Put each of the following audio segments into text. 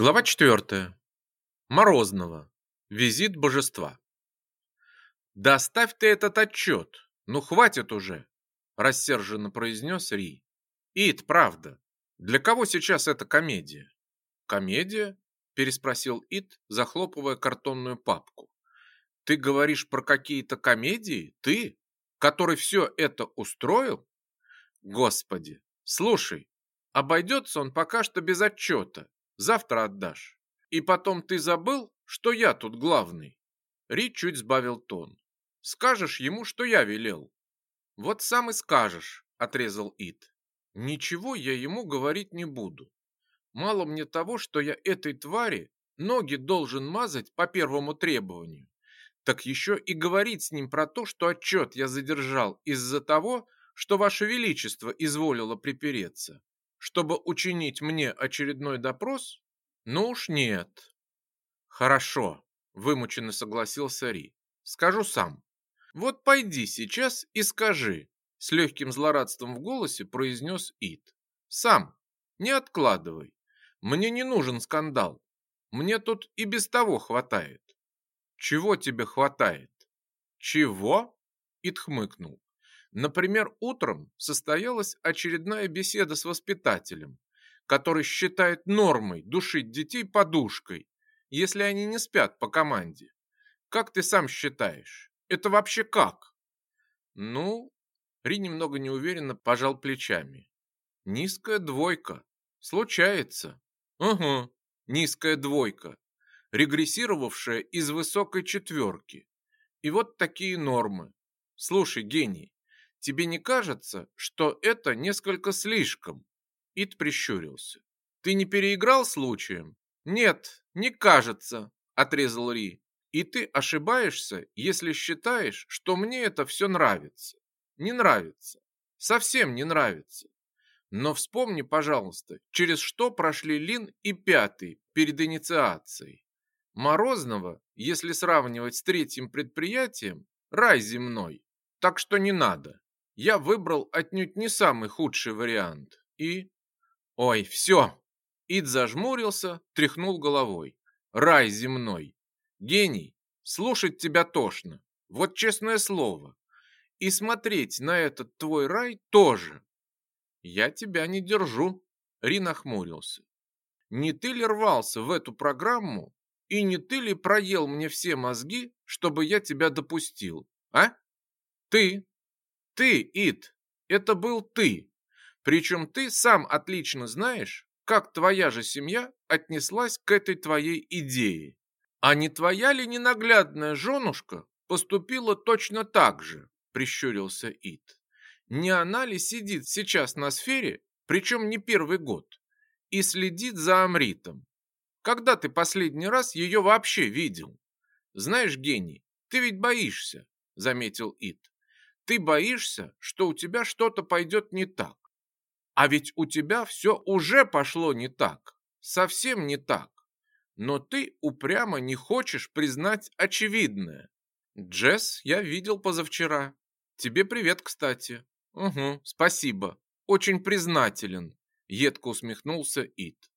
Глава 4. Морозного. Визит божества. «Да оставь ты этот отчет! Ну хватит уже!» Рассерженно произнес Ри. «Ид, правда. Для кого сейчас эта комедия?» «Комедия?» Переспросил Ид, захлопывая картонную папку. «Ты говоришь про какие-то комедии? Ты, который все это устроил?» «Господи! Слушай, обойдется он пока что без отчета Завтра отдашь. И потом ты забыл, что я тут главный?» Ри чуть сбавил тон. «Скажешь ему, что я велел». «Вот сам и скажешь», — отрезал Ит. «Ничего я ему говорить не буду. Мало мне того, что я этой твари ноги должен мазать по первому требованию, так еще и говорить с ним про то, что отчет я задержал из-за того, что Ваше Величество изволило припереться чтобы учинить мне очередной допрос? Ну уж нет. Хорошо, вымученно согласился Ри. Скажу сам. Вот пойди сейчас и скажи, с легким злорадством в голосе произнес Ит. Сам, не откладывай. Мне не нужен скандал. Мне тут и без того хватает. Чего тебе хватает? Чего? Ит хмыкнул. Например, утром состоялась очередная беседа с воспитателем, который считает нормой душить детей подушкой, если они не спят по команде. Как ты сам считаешь? Это вообще как? Ну, Ри немного неуверенно пожал плечами. Низкая двойка. Случается. Угу, низкая двойка, регрессировавшая из высокой четверки. И вот такие нормы. Слушай, гений, Тебе не кажется, что это несколько слишком?» Ит прищурился. «Ты не переиграл случаем?» «Нет, не кажется», — отрезал Ри. «И ты ошибаешься, если считаешь, что мне это все нравится. Не нравится. Совсем не нравится. Но вспомни, пожалуйста, через что прошли Лин и Пятый перед инициацией. Морозного, если сравнивать с третьим предприятием, рай земной. Так что не надо я выбрал отнюдь не самый худший вариант. И... Ой, все. Ид зажмурился, тряхнул головой. Рай земной. Гений, слушать тебя тошно. Вот честное слово. И смотреть на этот твой рай тоже. Я тебя не держу. Ри нахмурился. Не ты ли рвался в эту программу и не ты ли проел мне все мозги, чтобы я тебя допустил, а? Ты, ты, Ит, это был ты. Причем ты сам отлично знаешь, как твоя же семья отнеслась к этой твоей идее. А не твоя ли ненаглядная женушка поступила точно так же, прищурился Ит. Не она ли сидит сейчас на сфере, причем не первый год, и следит за Амритом? Когда ты последний раз ее вообще видел? Знаешь, гений, ты ведь боишься, заметил Ит. Ты боишься, что у тебя что-то пойдет не так. А ведь у тебя все уже пошло не так. Совсем не так. Но ты упрямо не хочешь признать очевидное. Джесс я видел позавчера. Тебе привет, кстати. Угу, спасибо. Очень признателен. Едко усмехнулся Ит.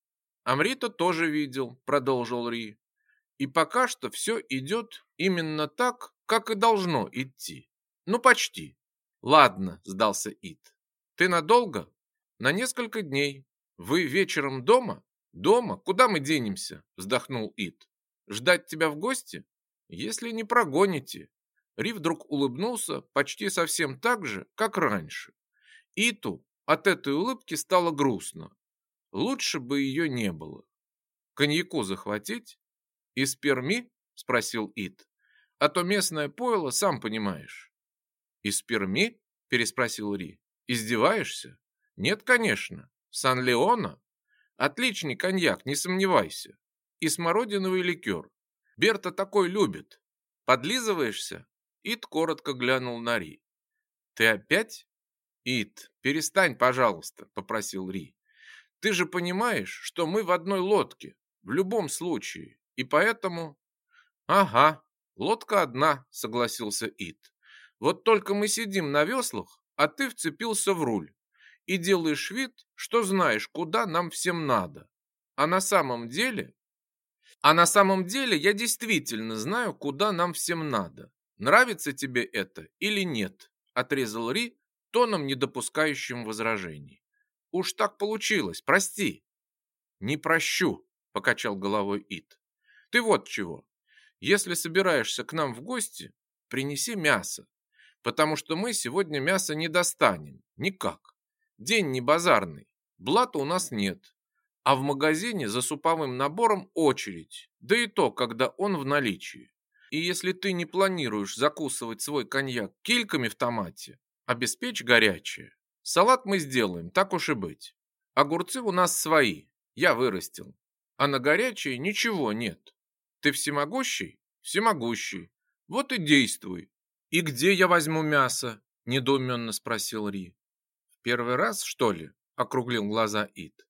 Амрита тоже видел, продолжил Ри. И пока что все идет именно так, как и должно идти. Ну, почти. Ладно, сдался Ит. Ты надолго? На несколько дней. Вы вечером дома? Дома? Куда мы денемся? Вздохнул Ит. Ждать тебя в гости? Если не прогоните. Ри вдруг улыбнулся почти совсем так же, как раньше. Иту от этой улыбки стало грустно. Лучше бы ее не было. Коньяку захватить? Из Перми? Спросил Ит. А то местное пойло, сам понимаешь. «Из Перми?» – переспросил Ри. «Издеваешься?» «Нет, конечно. Сан-Леона? Отличный коньяк, не сомневайся. И смородиновый ликер. Берта такой любит. Подлизываешься?» Ит коротко глянул на Ри. «Ты опять?» «Ит, перестань, пожалуйста», – попросил Ри. «Ты же понимаешь, что мы в одной лодке, в любом случае, и поэтому...» «Ага, лодка одна», – согласился Ит. Вот только мы сидим на веслах, а ты вцепился в руль и делаешь вид, что знаешь, куда нам всем надо. А на самом деле... А на самом деле я действительно знаю, куда нам всем надо. Нравится тебе это или нет? Отрезал Ри тоном, не допускающим возражений. Уж так получилось, прости. Не прощу, покачал головой Ит. Ты вот чего. Если собираешься к нам в гости, принеси мясо, потому что мы сегодня мясо не достанем. Никак. День не базарный. Блата у нас нет. А в магазине за суповым набором очередь, да и то, когда он в наличии. И если ты не планируешь закусывать свой коньяк кильками в томате, обеспечь горячее. Салат мы сделаем, так уж и быть. Огурцы у нас свои, я вырастил. А на горячее ничего нет. Ты всемогущий? Всемогущий. Вот и действуй. И где я возьму мясо? Недоуменно спросил Ри. В первый раз, что ли? Округлил глаза Ит.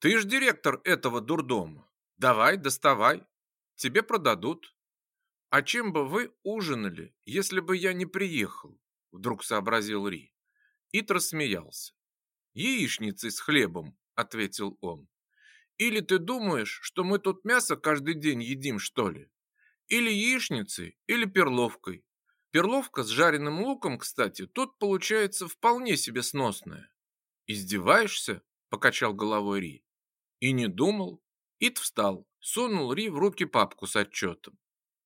Ты ж директор этого дурдома. Давай, доставай. Тебе продадут. А чем бы вы ужинали, если бы я не приехал? Вдруг сообразил Ри. Ит рассмеялся. Яичницы с хлебом, ответил он. Или ты думаешь, что мы тут мясо каждый день едим, что ли? Или яичницей, или перловкой. Перловка с жареным луком, кстати, тут получается вполне себе сносная. Издеваешься? Покачал головой Ри. И не думал. Ит встал, сунул Ри в руки папку с отчетом.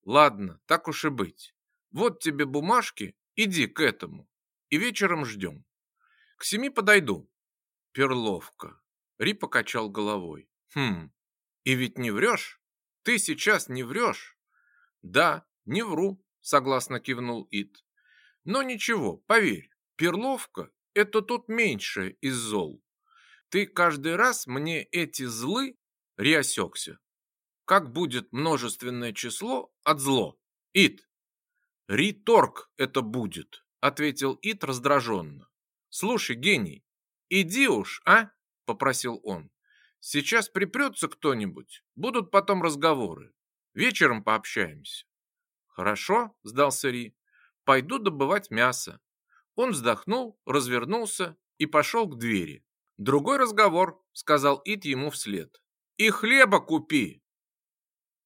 Ладно, так уж и быть. Вот тебе бумажки, иди к этому. И вечером ждем. К семи подойду. Перловка. Ри покачал головой. Хм, и ведь не врешь? Ты сейчас не врешь? Да, не вру, согласно кивнул Ит. Но ничего, поверь, перловка – это тут меньшее из зол. Ты каждый раз мне эти злы реосекся. Как будет множественное число от зло? Ит. Риторг это будет, ответил Ит раздраженно. Слушай, гений, иди уж, а? Попросил он. Сейчас припрется кто-нибудь, будут потом разговоры. Вечером пообщаемся. Хорошо, сдался Ри. Пойду добывать мясо. Он вздохнул, развернулся и пошел к двери. «Другой разговор», — сказал Ит ему вслед. «И хлеба купи!»